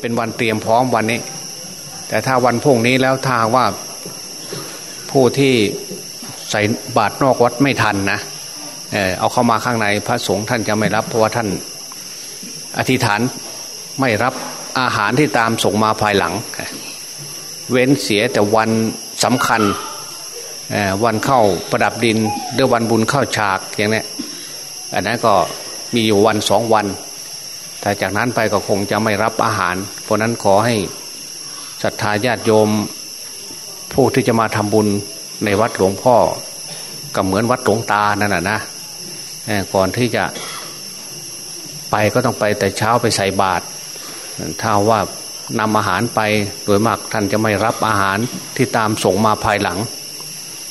เป็นวันเตรียมพร้อมวันนี้ แต่ถ้าวันพุ่งนี้แล้วถ้าว่าผู้ที่ใส่บาตรนอกวัดไม่ทันนะเออเอาเข้ามาข้างในพระสงฆ์ท่านจะไม่รับเพราะว่าท่านอธิษฐานไม่รับอาหารที่ตามส่งมาภายหลัง เว้นเสียแต่วันสำคัญวันเข้าประดับดินหรือวันบุญเข้าฉากอย่างนี้อันนั้นก็มีอยู่วันสองวัน แต่จากนั้นไปก็คงจะไม่รับอาหาร เพราะนั้นขอให้ศรัทธาญาติโยม ผู้ที่จะมาทำบุญในวัดหลวงพ่อก็เหมือนวัดหลวงตานั่นแหะนะก่อนที่จะไปก็ต้องไปแต่เช้าไปใส่บาตรถ้าว่านำอาหารไปโดยมากท่านจะไม่รับอาหารที่ตามส่งมาภายหลัง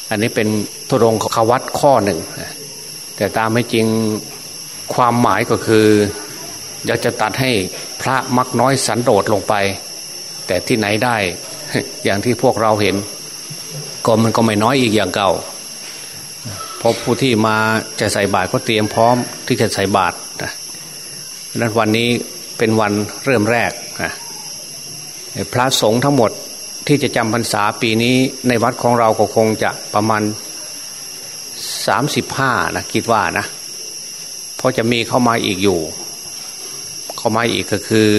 อันนี้เป็นทุรงขวัตข้อหนึ่ง แต่ตามไม่จริงความหมายก็คือ อยากจะตัดให้พระมักน้อยสันโดษลงไป แต่ที่ไหนได้ อย่างที่พวกเราเห็น ก็มันก็ไม่น้อยอีกอย่างเก่าพราะผู้ที่มาจะใส่บาตรก็เตรียมพร้อมที่จะใส่บาตรนั้นวันนี้เป็นวันเริ่มแรกพระสงฆ์ทั้งหมดที่จะจำพรรษาปีนี้ในวัดของเราก็คงจะประมาณสามสิบห้านะคิดว่านะเพราะจะมีเข้ามาอีกอยู่ เข้ามาอีกก็คือ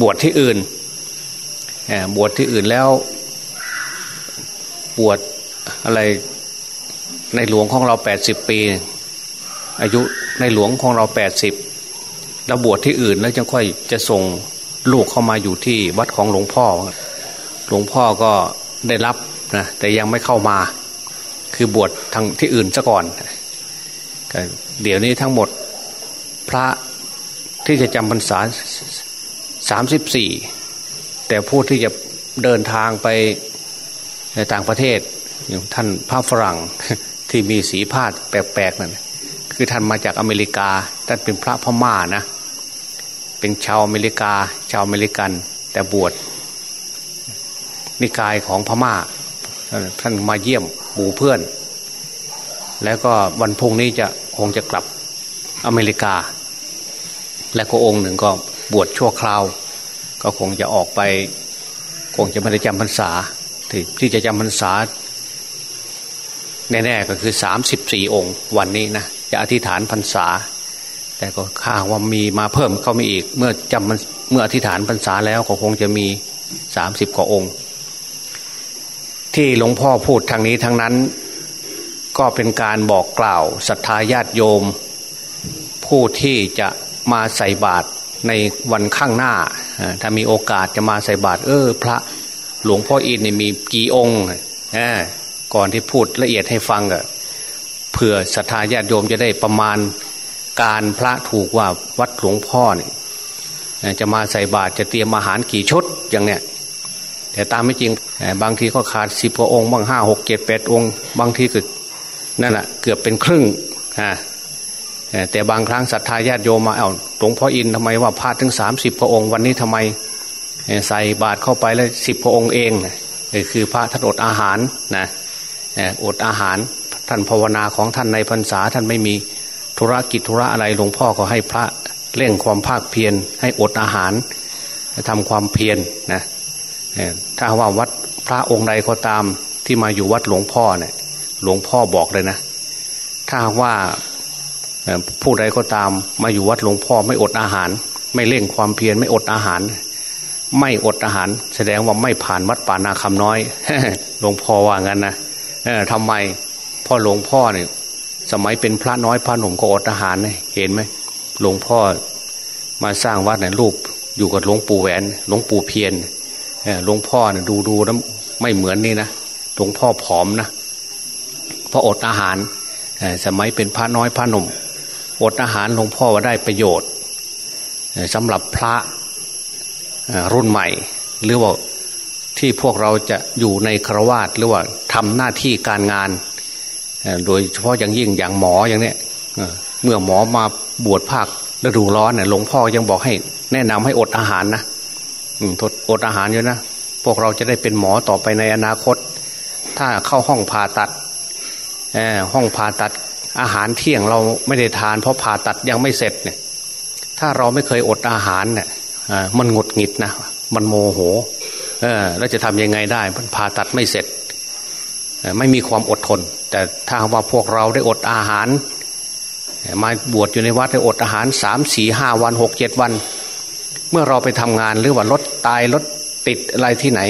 บวชที่อื่นบวชที่อื่นแล้วบวชอะไรในหลวงของเราแปดสิบปี อายุในหลวงของเราแปดสิบแล้วบวชที่อื่นแล้วจึงค่อยจะส่งลูกเข้ามาอยู่ที่วัดของหลวงพ่อ หลวงพ่อก็ได้รับนะแต่ยังไม่เข้ามา คือบวชทางที่อื่นซะก่อนเดี๋ยวนี้ทั้งหมดพระ ที่จะจำพรรษาสามสิบสี่แต่ผู้ที่จะเดินทางไปในต่างประเทศอย่างท่านพระฝรั่งที่มีสีผ้าแปลกๆนั่นคือท่านมาจากอเมริกาท่านเป็นพระพม่านะ เป็นชาวอเมริกา ชาวอเมริกัน แต่บวชนิกายของพม่า ท่านมาเยี่ยมหมู่เพื่อน แล้วก็วันพุ่งนี้จะคงจะกลับอเมริกา และก็องค์หนึ่งก็บวชชั่วคราว ก็คงจะออกไป คงจะไม่ได้จำพรรษาที่ที่จะจำพรรษาแน่ๆก็คือสามสิบสี่องค์ วันนี้นะจะอธิษฐานพรรษา แต่ก็ข้าว่ามีมาเพิ่มเข้ามาอีก เมื่อจำเมื่ออธิษฐานพรรษาแล้วก็คงจะมีสามสิบกว่าองค์ ที่หลวงพ่อพูดทางนี้ทั้งนั้น ก็เป็นการบอกกล่าวศรัทธาญาติโยม ผู้ที่จะ มาใส่บาตรในวันข้างหน้า ถ้ามีโอกาสจะมาใส่บาตรเออ พระหลวงพ่ออินเนี่ยมีกี่องค์ก่อนที่พูดละเอียดให้ฟังก็เผื่อศรัทธาญาติโยมจะได้ประมาณการพระถูกว่าวัดหลวงพ่อเนี่ยจะมาใส่บาตรจะเตรียมอาหารกี่ชุดอย่างเนี้ยแต่ตามไม่จริงบางทีก็ขาดสิบกว่าองค์บางห้าหกเจ็ดแปดองค์ บางทีก็นั่นแหละเกือบเป็นครึ่งฮะ แต่บางครั้งศรัทธาญาติโยมมาเอาหลวงพ่ออินทำไมว่าพาถึงสามสิบพระองค์วันนี้ทำไมใส่บาตรเข้าไปแล้วสิบพระองค์เองคือพระท่านอดอาหารนะอดอาหารท่านภาวนาของท่านในพรรษาท่านไม่มีธุรกิจธุระอะไรหลวงพ่อก็ให้พระเร่งความภาคเพียรให้อดอาหารทำความเพียรนะถ้าว่าวัดพระองค์ใดก็ตามที่มาอยู่วัดหลวงพ่อเนี่ยหลวงพ่อบอกเลยนะ ถ้าว่า ผู้ใดก็ตามมาอยู่วัดหลวงพ่อไม่อดอาหาร ไม่เล่งความเพียรไม่อดอาหาร ไม่อดอาหาร แสดงว่าไม่ผ่านวัดป่านาคำน้อยหลวงพ่อว่างั้นนะทำไมพ่อหลวงพ่อเนี่ยสมัยเป็นพระน้อยพระหนุ่มก็อดอาหารเห็นไหมหลวงพ่อมาสร้างวัดเนี่ยรูปอยู่กับหลวงปู่แหวนหลวงปู่เพียรหลวงพ่อเนี่ยดูดูแล้วไม่เหมือนนี่นะหลวงพ่อผอมนะเพราะอดอาหารสมัยเป็นพระน้อยพระหนุ่ม อดอาหารหลวงพ่อว่าได้ประโยชน์สำหรับพระรุ่นใหม่ หรือว่าที่พวกเราจะอยู่ในครวาตหรือว่าทำหน้าที่การงาน โดยเฉพาะอย่างยิ่งอย่างหมออย่างเนี้ยเมื่อหมอมาบวชภาคฤดูร้อนเนี่ยหลวงพ่อยังบอกให้ แนะนำให้อดอาหารนะอดอาหารเยอะนะพวกเราจะได้เป็นหมอต่อไปในอนาคต ถ้าเข้าห้องผ่าตัดห้องผ่าตัด อาหารเที่ยงเราไม่ได้ทาน เพราะผ่าตัดยังไม่เสร็จเนี่ย ถ้าเราไม่เคยอดอาหารเนี่ยมันหงุดหงิดนะมันโมโหเออแล้วจะทำยังไงได้มันผ่าตัดไม่เสร็จไม่มีความอดทน แต่ถ้าว่าพวกเราได้อดอาหาร มาบวชอยู่ในวัดได้อดอาหารสามสี่ห้าวันหกเจ็ดวัน เมื่อเราไปทำงานหรือว่ารถตายรถติดอะไรที่ไหน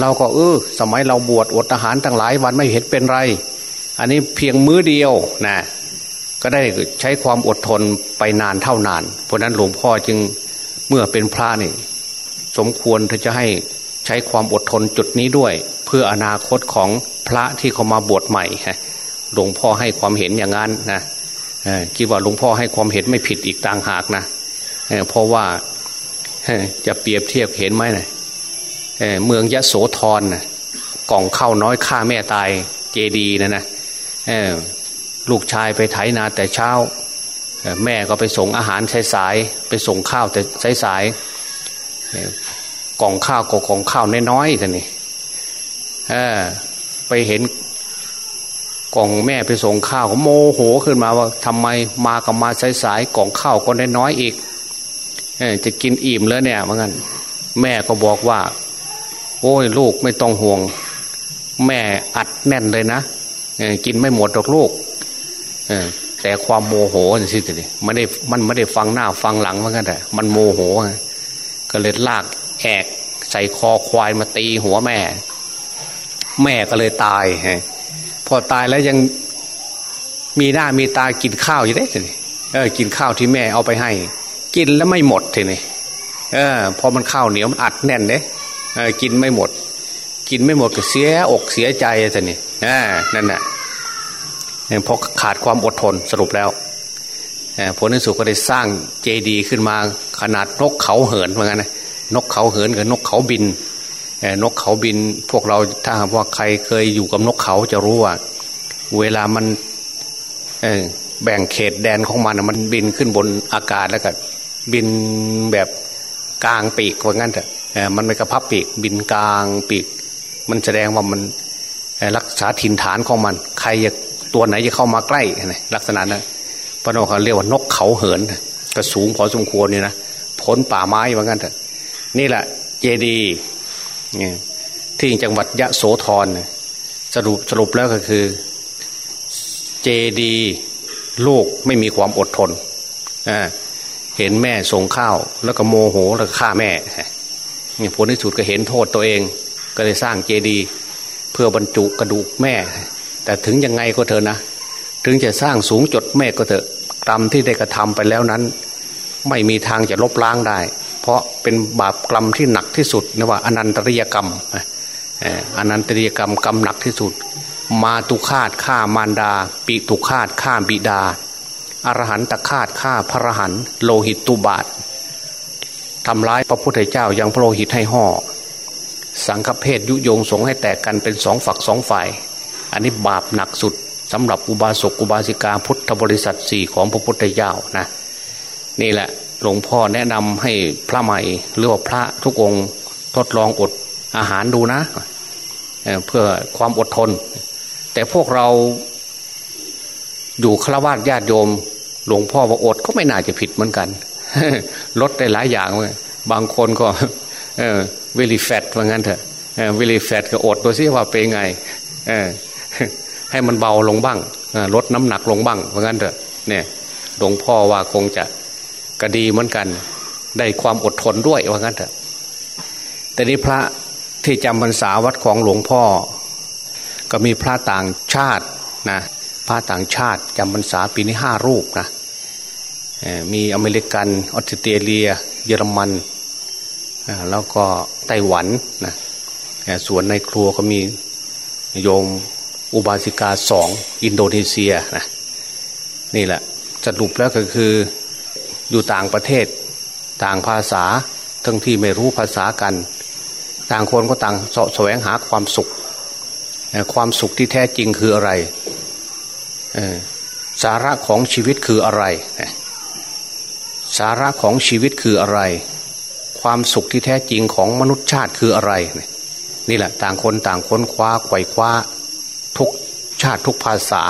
เราก็เออสมัยเราบวชอดอาหารตั้งหลายวันไม่เห็นเป็นไร อันนี้เพียงมื้อเดียวนะก็ได้ใช้ความอดทนไปนานเท่านาน เพราะนั้นหลวงพ่อจึงเมื่อเป็นพระนี่ สมควรที่จะให้ใช้ความอดทนจุดนี้ด้วย เพื่ออนาคตของพระที่เขามาบวชใหม่หลวงพ่อให้ความเห็นอย่างนั้นนะคิดว่าหลวงพ่อให้ความเห็นไม่ผิดอีกต่างหากนะเพราะว่าจะเปรียบเทียบเห็นไหมนะเมืองยะโสธรนะกล่องข้าวน้อยฆ่าแม่ตายเจดีนะนะ ลูกชายไปไถนาแต่เช้า แม่ก็ไปส่งอาหารสายๆไปส่งข้าวแต่สายๆกล่องข้าวก็กล่องข้าวน้อยๆท่านี่ไปเห็นกล่องแม่ไปส่งข้าวก็โมโหขึ้นมาว่าทำไมมากับมาสายๆกล่องข้าวก็น้อยๆอีกจะกินอิ่มแล้วเนี่ยเหมือนกันแม่ก็บอกว่า โอ้ยลูกไม่ต้องห่วง แม่อัดแน่นเลยนะ กินไม่หมดหรอกลูกแต่ความโมโหสิทีไม่ได้มันไม่ได้ฟังหน้าฟังหลังเหมือนกันแต่มันโมโหก็เลยลากแอกใส่คอควายมาตีหัวแม่ แม่ก็เลยตายพอตายแล้วยังมีหน้ามีตากินข้าวอยู่ได้ทีนี้เออ กินข้าวที่แม่เอาไปให้ กินแล้วไม่หมดทีนี้เออพอมันข้าวเหนียวมันอัดแน่นเด้เออกินไม่หมด กินไม่หมดก็เสียอกเสียใจทีนี้อ่านั่นแหละเพราะขาดความอดทนสรุปแล้วผลในสุดก็ได้สร้างเจดีย์ขึ้นมาขนาดนกเขาเหินเหมือนกันนะนกเขาเหินกับนกเขาบินนกเขาบินพวกเราถ้าหากว่าใครเคยอยู่กับนกเขาจะรู้ว่า เวลามันแบ่งเขตแดนของมันมันบินขึ้นบนอากาศแล้วก็บินแบบกลางปีกว่างั้นเถอะมันไม่กระพับปีก บินกลางปีก มันแสดงว่ามันรักษาถิ่นฐานของมัน ใครจะตัวไหนจะเข้ามาใกล้ลักษณะนั้นพระนเขาเรียกว่านกเขาเหินก็สูงพอสมควรนี่นะพ้นป่าไม้ว่างั้นเถอะนี่แหละเจดีที่จังหวัดยะโสธรสรุปสรุปแล้วก็คือ เจดีลูกไม่มีความอดทนเห็นแม่ส่งข้าว แล้วก็โมโหแล้วฆ่าแม่ผลที่สุดก็เห็นโทษตัวเอง ก็เลยสร้างเจดีเพื่อบรรจุกระดูกแม่ แต่ถึงยังไงก็เถอะนะ ถึงจะสร้างสูงจดแม่ก็เถอะกรรมที่ได้กระทำไปแล้วนั้น ไม่มีทางจะลบล้างได้ เพราะเป็นบาปกรรมที่หนักที่สุดนะว่าอนันตริยกรรมอนันตริยกรรมกรรมหนักที่สุด มาตุคาตฆ่ามารดา ปิตุคาตฆ่าบิดาอรหันตคาตฆ่าพระหันโลหิตตุบาททำร้ายพระพุทธเจ้ายังพระโลหิตให้ห่อ สังฆเพศยุยงสงให้แตกกันเป็นสองฝักสองฝ่าย อันนี้บาปหนักสุดสำหรับอุบาสกอุบาสิกาพุทธบริษัทสี่ของพระพุทธเจ้านะนี่แหละหลวงพ่อแนะนำให้พระใหม่หรือว่าพระทุกองค์ทดลองอดอาหารดูนะเพื่อความอดทน แต่พวกเราอยู่ฆราวาสญาติโยม หลวงพ่อว่าอดก็ไม่น่าจะผิดเหมือนกันลดได้หลายอย่างเลยบางคนก็ เวลีแฟตว่างั้นเถอะเวลีแฟตก็อดตัวซิว่าเป็นไงให้มันเบาลงบ้างลดน้ำหนักลงบ้างว่างั้นเถอะเนี่ยหลวงพ่อว่าคงจะก็ดีเหมือนกัน ได้ความอดทนด้วยว่างั้นเถอะแต่นี้พระที่จำพรรษาวัดของหลวงพ่อ ก็มีพระต่างชาตินะพระต่างชาติจำพรรษาปีนี้ห้ารูปนะมีอเมริกันออสเตรเลีย เยอรมัน แล้วก็ไต้หวันนะส่วนในครัวก็มีโยมอุบาสิกาสองอินโดนีเซียนะนี่แหละสรุปแล้วก็คืออยู่ต่างประเทศต่างภาษาทั้งที่ไม่รู้ภาษากัน ต่างคนก็ต่างสแสวงหาความสุข ความสุขที่แท้จริงคืออะไร สาระของชีวิตคืออะไร สาระของชีวิตคืออะไร ความสุขที่แท้จริงของมนุษยชาติคืออะไร นี่แหละต่างคนต่างค้นคว้าไขว่คว้าทุกชาติทุกภาษา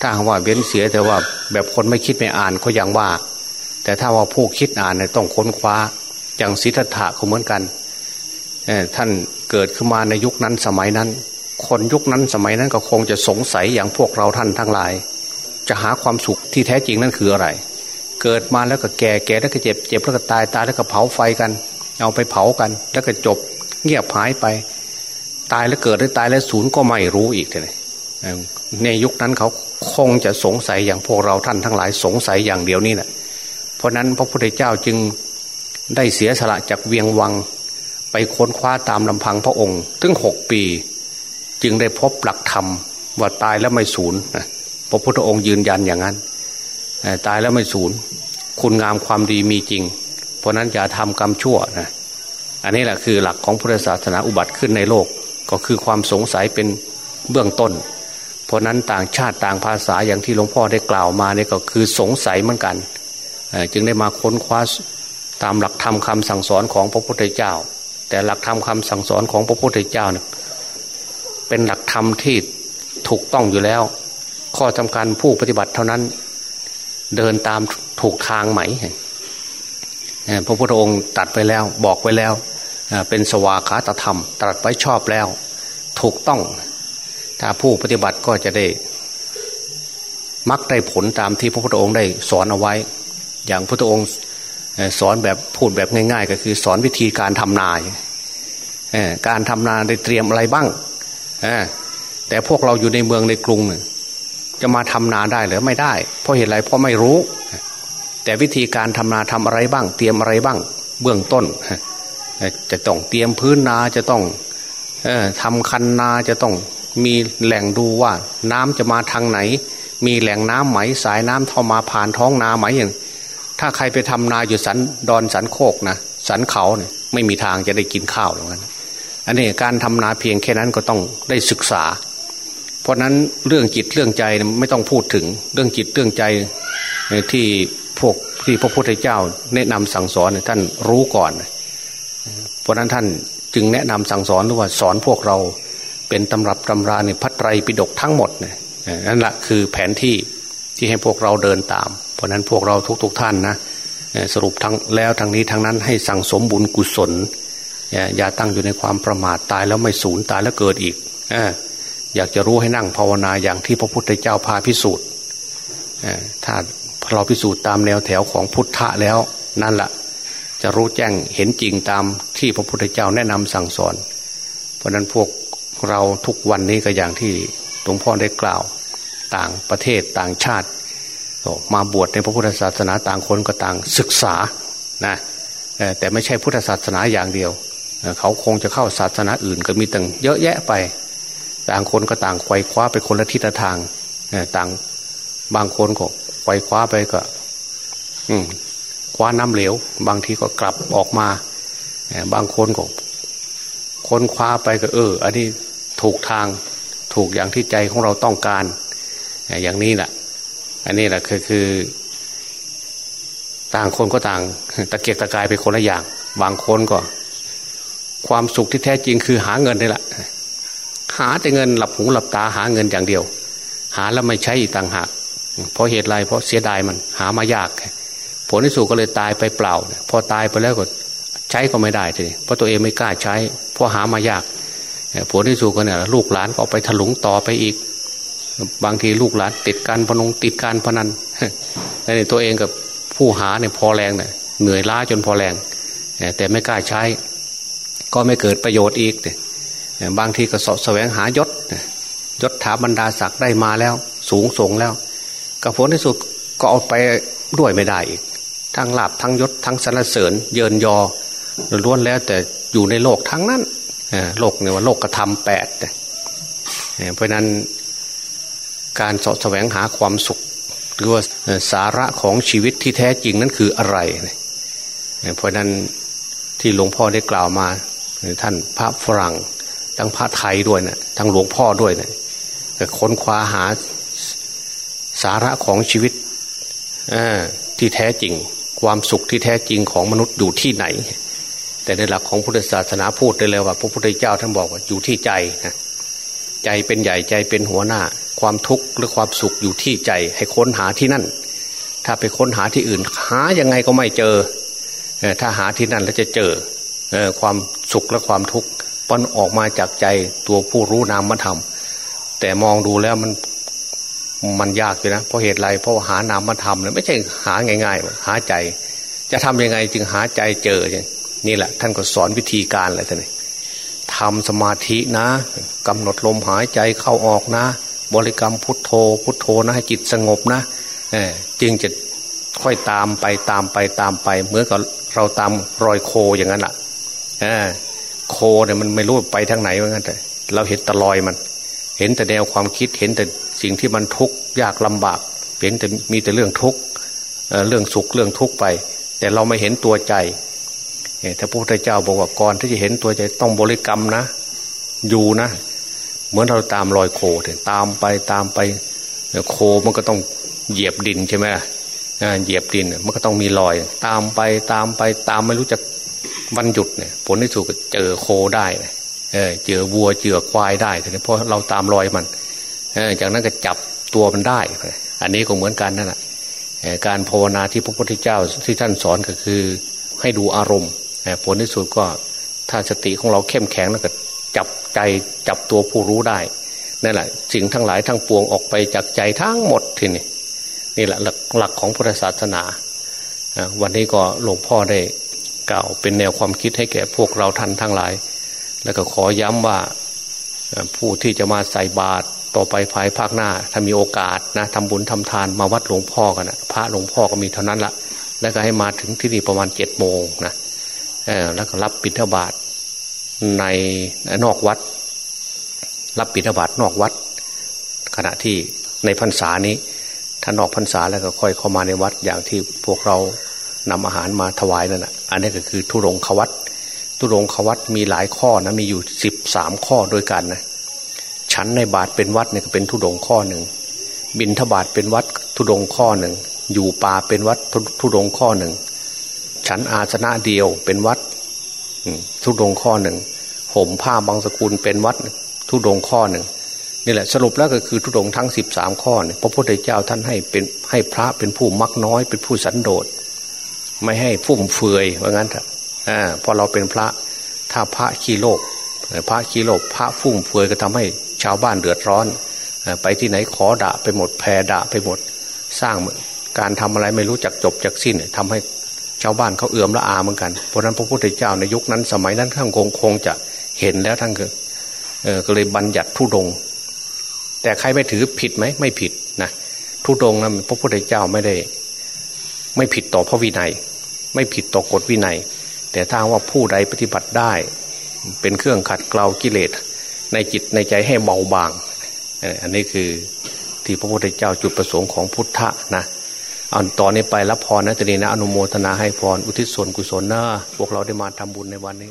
ถ้าว่าเว้นเสียแต่ว่าแบบคนไม่คิดไม่อ่านก็ยังว่า แต่ถ้าว่าผู้คิดอ่านเนี่ยต้องค้นคว้าอย่างสิทธัตถะก็เหมือนกันท่านเกิดขึ้นมาในยุคนั้นสมัยนั้น คนยุคนั้นสมัยนั้นก็คงจะสงสัยอย่างพวกเราท่านทั้งหลาย จะหาความสุขที่แท้จริงนั่นคืออะไร เกิดมาแล้วก็แก่แก่แล้วก็เจ็บเจ็บแล้วก็ตายตายแล้วก็เผาไฟกัน เอาไปเผากัน แล้วก็จบ เงียบหายไป ตายแล้วเกิดหรือตายแล้วศูนย์ก็ไม่รู้อีกเลยในยุคนั้นเขาคงจะสงสัยอย่างพวกเราท่านทั้งหลายสงสัยอย่างเดียวนี่แหละเพราะนั้นพระพุทธเจ้าจึงได้เสียสละจากเวียงวัง ไปค้นคว้าตามลำพังพระองค์ถึงหกปี จึงได้พบหลักธรรมว่าตายแล้วไม่สูญพระพุทธองค์ยืนยันอย่างนั้น ตายแล้วไม่สูญคุณงามความดีมีจริง เพราะนั้นอย่าทำกรรมชั่วนะอันนี้แหละคือหลักของพุทธศาสนาอุบัติขึ้นในโลก ก็คือความสงสัยเป็นเบื้องต้น เพราะนั้นต่างชาติต่างภาษาอย่างที่หลวงพ่อได้กล่าวมาเนี่ยก็คือสงสัยเหมือนกัน จึงได้มาค้นคว้าตามหลักธรรมคาสั่งสอนของพระพุทธเจ้า แต่หลักธรรมคาสั่งสอนของพระพุทธเจ้าเนี่ยเป็นหลักธรรมที่ถูกต้องอยู่แล้ว ข้อจำกัดผู้ปฏิบัติเท่านั้น เดินตามถูกทางไหมพระพุทธองค์ตัดไปแล้วบอกไว้แล้ว เป็นสวาขาตธรรม ตรัสไว้ชอบแล้ว ถูกต้อง ถ้าผู้ปฏิบัติก็จะได้มักได้ผลตามที่พระพุทธองค์ได้สอนเอาไว้ อย่างพระพุทธองค์สอนแบบพูดแบบง่าย ๆ ก็คือสอนวิธีการทำนาการทำนาได้เตรียมอะไรบ้างแต่พวกเราอยู่ในเมืองในกรุงเนี่ย จะมาทำนาได้หรือไม่ได้ เพราะเหตุไรเพราะไม่รู้ แต่วิธีการทำนาทำอะไรบ้าง เตรียมอะไรบ้าง เบื้องต้น จะต้องเตรียมพื้นนาจะต้องทำคันนาจะต้องมีแหล่งดูว่าน้ำจะมาทางไหน มีแหล่งน้ำไหมสายน้ำเข้ามาผ่านท้องนาไหมอย่างถ้าใครไปทำนาอยู่สันดอนสันโคกนะสันเขาเนี่ยไม่มีทางจะได้กินข้าวหรอกนะอันนี้การทำนาเพียงแค่นั้นก็ต้องได้ศึกษา เพราะนั้นเรื่องจิตเรื่องใจไม่ต้องพูดถึงเรื่องจิตเรื่องใจที่พวกที่พระพุทธเจ้า แนะนำสั่งสอนท่านรู้ก่อน เพราะนั้นท่านจึงแนะนำสั่งสอนว่าสอนพวกเราเป็นตำรับตำราในพัตไรปิฎกทั้งหมดเนี่ยนั่นแหละคือแผนที่ที่ให้พวกเราเดินตาม เพราะนั้นพวกเราทุกๆทท่านนะสรุปทั้งแล้วทางนี้ทางนั้นให้สั่งสมบุญกุศลอย่าตั้งอยู่ในความประมาทตายแล้วไม่สูญตายแล้วเกิดอีกอ อยากจะรู้ให้นั่งภาวนาอย่างที่พระพุทธเจ้าพาพิสูจน์ถ้าเราพิสูจน์ตามแนวแถวของพุทธะแล้วนั่นแหละจะรู้แจ้งเห็นจริงตามที่พระพุทธเจ้าแนะนำสั่งสอน เพราะนั้นพวกเราทุกวันนี้ก็อย่างที่หลวงพ่อได้กล่าว ต่างประเทศต่างชาติ มาบวชในพระพุทธศาสนาต่างคนก็ต่างศึกษานะแต่ไม่ใช่พุทธศาสนาอย่างเดียว เขาคงจะเข้าศาสนาอื่นก็มีตั้งเยอะแยะไป ต่างคนก็ต่างไขว่คว้าไปคนละทิศทางต่างบางคนก็ไขว่คว้าไปก็คว้าน้ำเหลว บางทีก็กลับออกมาบางคนก็ค้นคว้าไปก็เออ อันนี้ถูกทางถูกอย่างที่ใจของเราต้องการ อย่างนี้แหละอันนี้แหละคือคือ ต่างคนก็ต่าง ตะเกียกตะกายไปคนละอย่าง บางคนก็ ความสุขที่แท้จริงคือหาเงินนี่แหละ หาแต่เงินหลับหูหลับตาหาเงินอย่างเดียว หาแล้วไม่ใช้ต่างหากเพราะเหตุไรเพราะเสียดายมันหามายาก ผลที่สุดก็เลยตายไปเปล่า พอตายไปแล้วก็ใช้ก็ไม่ได้ทีเพราะตัวเองไม่กล้าใช้ เพราะหามายากผลที่สุดก็เนี่ยลูกหลานก็ไปถลุงต่อไปอีก บางทีลูกหลานติดการพนงติดการพนันในตัวเองกับผู้หาเนี่ยพอแรงเนี่ยเหนื่อยล้าจนพอแรงแต่ไม่กล้าใช้ ก็ไม่เกิดประโยชน์อีก บางทีก็สอบแสวงหายศยศถาบรรดาศักดิ์ได้มาแล้ว สูงส่งแล้วกับผลที่สุดก็เอาไปด้วยไม่ได้อีก ทั้งลาบทั้งยศทั้งสรรเสริญ เยินยอล้วนแล้วแต่อยู่ในโลกทั้งนั้นโลกเนี่ยว่าโลกกระทำแปดเพราะนั้นการสะแสวงหาความสุข หรือว่าสาระของชีวิตที่แท้จริงนั้นคืออะไร เพราะนั้นที่หลวงพ่อได้กล่าวมาท่านพระฝรั่ง ทั้งพระไทยด้วยนะทั้งหลวงพ่อด้วยนะค้นคว้าหาสาระของชีวิตที่แท้จริง ความสุขที่แท้จริงของมนุษย์อยู่ที่ไหน แต่ในหลักของพุทธศาสนาพูดได้เลยว่า พระพุทธเจ้าท่านบอกว่าอยู่ที่ใจนะใจเป็นใหญ่ใจเป็นหัวหน้า ความทุกข์หรือความสุขอยู่ที่ใจ ให้ค้นหาที่นั่น ถ้าไปค้นหาที่อื่น หายังไงก็ไม่เจอถ้าหาที่นั่นแล้วจะเจอความสุขและความทุกข์ ปนออกมาจากใจตัวผู้รู้นามธรรม แต่มองดูแล้วมันมันยากอยู่นะ เพราะเหตุไรเพราะหานามธรรมเนี่ยไม่ใช่หาง่ายๆ หาใจ จะทำยังไงจึงหาใจเจออย่างนี่แหละ ท่านก็สอนวิธีการอะไรท่านทำสมาธินะกำหนดลมหายใจเข้าออกนะ บริกรรมพุทโธ พุทโธนะให้จิตสงบนะจึงจะค่อยตามไปตามไปตามไปเหมือนกับเราตามรอยโคอย่างนั้นแหละ โคเนี่ยมันไม่รู้ไปทางไหนเหมือนกันแต่เราเห็นตะลอยมัน เห็นแต่แนวความคิดเห็นแต่สิ่งที่มันทุกข์ยากลำบาก เห็นแต่มีแต่เรื่องทุกข์เรื่องสุขเรื่องทุกข์ไป แต่เราไม่เห็นตัวใจถ้าพระพุทธเจ้าบอกว่าก่อนที่จะเห็นตัวใจต้องบริกรรมนะ อยู่นะ เหมือนเราตามรอยโคตามไปตามไปโคมันก็ต้องเหยียบดินใช่ไหมเหยียบดินมันก็ต้องมีรอย ตามไปตามไปตามไม่รู้จัก วันหยุดเนี่ย ผลที่สุดก็เจอโคได้เออเจอวัวเจอควายได้แต่เพราะเราตามรอยมันเออจากนั้นก็จับตัวมันได้ อันนี้ก็เหมือนกันนั่นแหละการภาวนาที่พระพุทธเจ้าที่ท่านสอนก็คือ ให้ดูอารมณ์ผลที่สุดก็ถ้าสติของเราเข้มแข็งแล้วก็จับใจจับตัวผู้รู้ได้นั่นแหละสิ่งทั้งหลายทั้งปวงออกไปจากใจทั้งหมดทีนี้นี่แหละหลักหลักของพุทธศาสนา วันนี้ก็หลวงพ่อได้ กล่าว เป็นแนวความคิดให้แก่พวกเราท่านทั้งหลาย แล้วก็ขอย้ำว่าผู้ที่จะมาใส่บาตรต่อไปภายภาคหน้า ถ้ามีโอกาสนะทำบุญทำทานมาวัดหลวงพ่อกันนะพระหลวงพ่อก็มีเท่านั้นละแล้วก็ให้มาถึงที่นี่ประมาณเจ็ดโมงนะแล้วก็รับปิณฑบาตในนอกวัด รับปิณฑบาตนอกวัด ขณะที่ในพรรษานี้ถ้านอกพรรษาแล้วก็ค่อยเข้ามาในวัดอย่างที่พวกเรา นำอาหารมาถวายนั่นแหะอันนี้ก็คือทุรงขวัตทุรงขวัตมีหลายข้อนะมีอยู่สิบสามข้อด้วยกันนะชั้นในบาทเป็นวัดเนี่ยก็เป็นทุดงข้อหนึ่งบินทบาทเป็นวัดทุดงข้อหนึ่งอยู่ป่าเป็นวัดทุดงข้อหนึ่งฉันอาสนะเดียวเป็นวัดทุดงข้อหนึ่งห่มผ้าบางสกุลเป็นวัดทุดงข้อหนึ่งนี่แหละสรุปแล้วก็คือทุดงทั้งสิบสามข้อเนี่ยพระพุทธเจ้าท่านให้เป็นให้พระเป็นผู้มักน้อยเป็นผู้สันโดษ ไม่ให้ฟุ่มเฟือยว่างั้นเถอะอ่าพอเราเป็นพระถ้าพระขี้โลกพระขี้โลกพระฟุ่มเฟือยก็ทำให้ชาวบ้านเดือดร้อน ไปที่ไหนขอด่าไปหมดแพ้ด่าไปหมดสร้างการทำอะไรไม่รู้จักจบจักสิ้นทำให้ชาวบ้านเขาเอื่อมละอาเหมือนกัน เพราะนั้นพระพุทธเจ้าในยุคนั้นสมัยนั้นท่านคงคงจะเห็นแล้วท่านก็ก็เลยบัญญัติทุดง แต่ใครไม่ถือผิดไหมไม่ผิดนะทุดงนะพระพุทธเจ้าไม่ได้ ไม่ผิดต่อพระวินัย ไม่ผิดต่อกฎวินัย แต่ถ้าว่าผู้ใดปฏิบัติได้ เป็นเครื่องขัดเกลากิเลส ในจิตในใจให้เบาบาง อันนี้คือที่พระพุทธเจ้าจุดประสงค์ของพุทธะนะอันต่อนนี้ไปรับพรนะตนีนะอนุโมทนาให้พรอุทิศส่วนกุศลนะพวกเราได้มาทำบุญในวันนี้